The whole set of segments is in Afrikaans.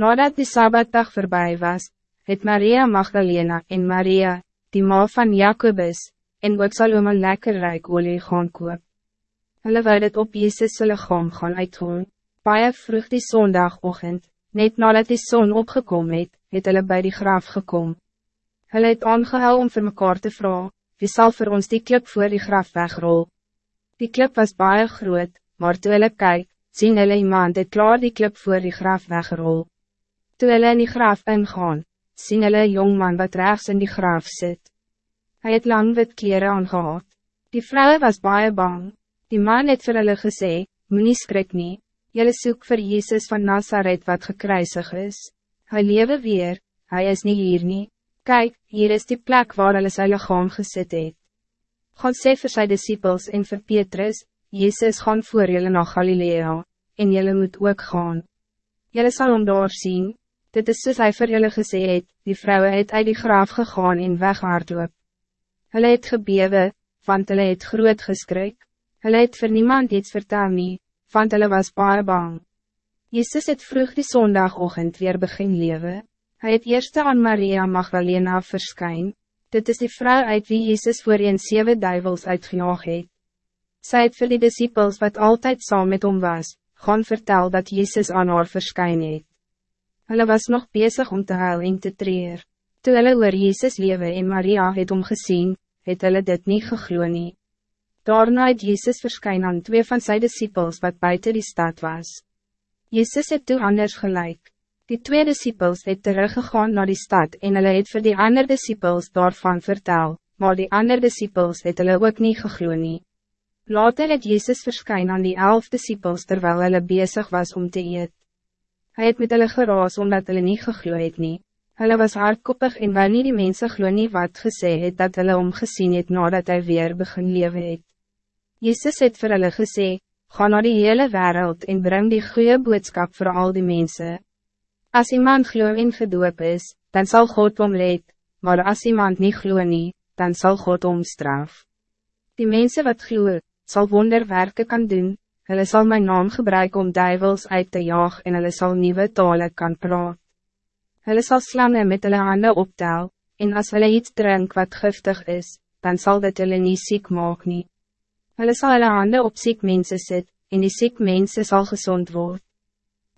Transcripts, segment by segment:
Nadat die Sabbatdag voorbij was, het Maria Magdalena en Maria, die ma van Jacobus, en ook Salome lekker rijk olie gaan koop. Hulle wou dit op Jezus lichaam gaan uithoor. Baie vroeg die zondagochtend, net nadat die zon opgekom het, het hulle by die graaf gekom. Hulle het aangehou om vir mekaar te vragen, wie zal voor ons die klip voor die graf wegrol? Die klip was baie groot, maar toe hulle kyk, sien hulle iemand het klaar die klip voor die graf wegrol. Toe hulle in die graf ingaan, sien hulle een jongman wat rechts in die graf zit. Hij het lang wit kleren aangehad. Die vrouw was baie bang. Die man het vir hulle gesê, moet nie skrik nie. Julle soek vir Jezus van Nazareth wat gekruisig is. Hij lewe weer, hij is niet hier nie. Kijk, hier is die plek waar hulle sy lichaam gesit het. Gaan sê vir sy disciples en vir Petrus, Jezus gaan voor julle na Galilea, en julle moet ook gaan. Julle sal om daar sien, dit is soos hy vir julle gesê het, die vrouwen het uit die graaf gegaan en weghardloop. Hulle het gebewe, want hulle het groot geskrik. Hulle het vir niemand iets vertel nie, want hulle was baie bang. Jezus het vroeg die zondagochtend weer begin lewe. Hij het eerst aan Maria Magdalena verskyn. Dit is die vrouw uit wie Jezus voor een zeven duivels uitgejaag het. Sy het vir die disciples wat altijd saam met hom was, gaan vertel dat Jezus aan haar verskyn het. Hulle was nog bezig om te huil en te treer. Toe hulle oor Jezus lewe en Maria het omgezien, het hulle dit niet geglo nie. Daarna het Jezus verskyn aan twee van zijn disciples wat buiten die stad was. Jezus het toe anders gelijk. Die twee disciples het teruggegaan naar die stad en hulle het vir die ander disciples daarvan vertel, maar die ander disciples het hulle ook niet geglo nie. Later het Jezus verskyn aan die elf disciples terwijl hulle bezig was om te eet. Hij het met hulle geraas omdat hulle niet geglo het nie. Hulle was hardkoppig en wou nie die mense glo nie wat gesê het dat hulle omgezien het nadat hij weer begin lewe het. Jezus het vir hulle gesê, ga naar die hele wereld en breng die goede boodskap voor al die mensen. Als iemand glo en gedoop is, dan zal God omleed, maar als iemand niet glo nie, dan zal God omstraf. Die mensen wat glo, zal wonderwerken kan doen, hulle zal mijn naam gebruiken om duivels uit te jaag en hulle zal nieuwe talen kan praat. Hulle sal slangen met hulle hande optel, en als hulle iets drink wat giftig is, dan zal dit hulle nie siek maak nie. Hulle sal hulle hande op siek mense sit, en die siek mense sal gezond word.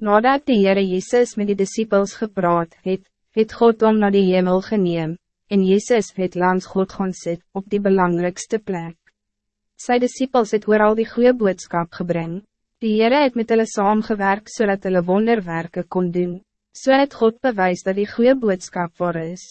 Nadat die Heere Jezus met die disciples gepraat het, het God om naar die hemel geneem, en Jezus het langs God gaan sit, op die belangrijkste plek. Sy disciples het oor al die goede boodskap gebring, die Heere het met hulle saamgewerk, zodat hulle wonderwerken kon doen. So het God bewijs dat die goede boodskap voor is.